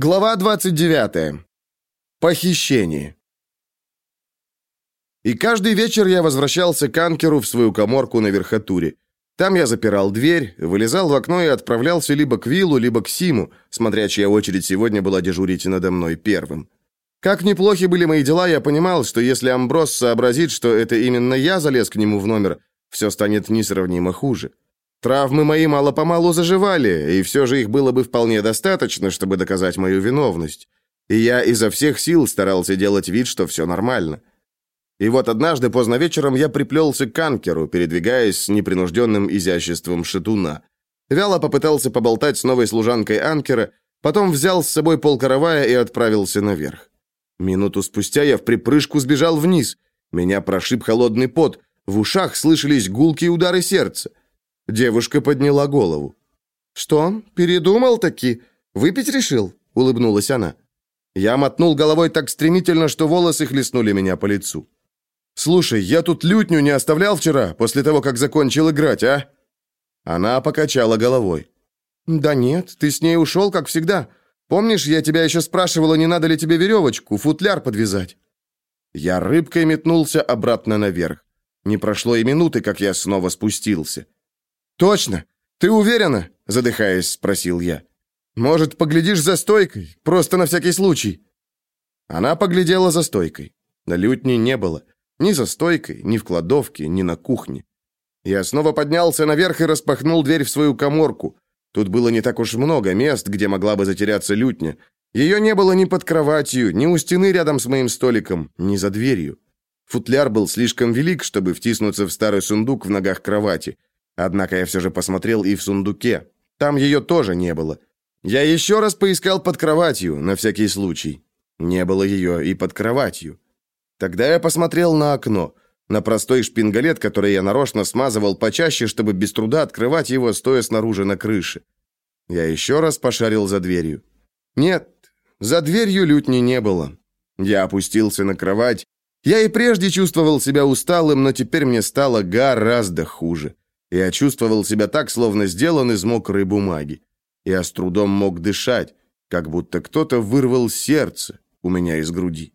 Глава 29. Похищение. И каждый вечер я возвращался к анкеру в свою коморку на верхотуре. Там я запирал дверь, вылезал в окно и отправлялся либо к Виллу, либо к Симу, смотря чья очередь сегодня была дежурить надо мной первым. Как неплохи были мои дела, я понимал, что если Амброс сообразит, что это именно я залез к нему в номер, все станет несравнимо хуже. Травмы мои мало-помалу заживали, и все же их было бы вполне достаточно, чтобы доказать мою виновность. И я изо всех сил старался делать вид, что все нормально. И вот однажды поздно вечером я приплелся к анкеру, передвигаясь с непринужденным изяществом шатуна. Вяло попытался поболтать с новой служанкой анкера, потом взял с собой полкаравая и отправился наверх. Минуту спустя я в припрыжку сбежал вниз. Меня прошиб холодный пот, в ушах слышались гулкие удары сердца. Девушка подняла голову. «Что, передумал таки? Выпить решил?» — улыбнулась она. Я мотнул головой так стремительно, что волосы хлестнули меня по лицу. «Слушай, я тут лютню не оставлял вчера, после того, как закончил играть, а?» Она покачала головой. «Да нет, ты с ней ушел, как всегда. Помнишь, я тебя еще спрашивала, не надо ли тебе веревочку, футляр подвязать?» Я рыбкой метнулся обратно наверх. Не прошло и минуты, как я снова спустился. «Точно! Ты уверена?» – задыхаясь, спросил я. «Может, поглядишь за стойкой? Просто на всякий случай». Она поглядела за стойкой. На лютни не было. Ни за стойкой, ни в кладовке, ни на кухне. Я снова поднялся наверх и распахнул дверь в свою коморку. Тут было не так уж много мест, где могла бы затеряться лютня. Ее не было ни под кроватью, ни у стены рядом с моим столиком, ни за дверью. Футляр был слишком велик, чтобы втиснуться в старый сундук в ногах кровати. Однако я все же посмотрел и в сундуке. Там ее тоже не было. Я еще раз поискал под кроватью, на всякий случай. Не было ее и под кроватью. Тогда я посмотрел на окно, на простой шпингалет, который я нарочно смазывал почаще, чтобы без труда открывать его, стоя снаружи на крыше. Я еще раз пошарил за дверью. Нет, за дверью лютни не было. Я опустился на кровать. Я и прежде чувствовал себя усталым, но теперь мне стало гораздо хуже. Я чувствовал себя так, словно сделан из мокрой бумаги. Я с трудом мог дышать, как будто кто-то вырвал сердце у меня из груди.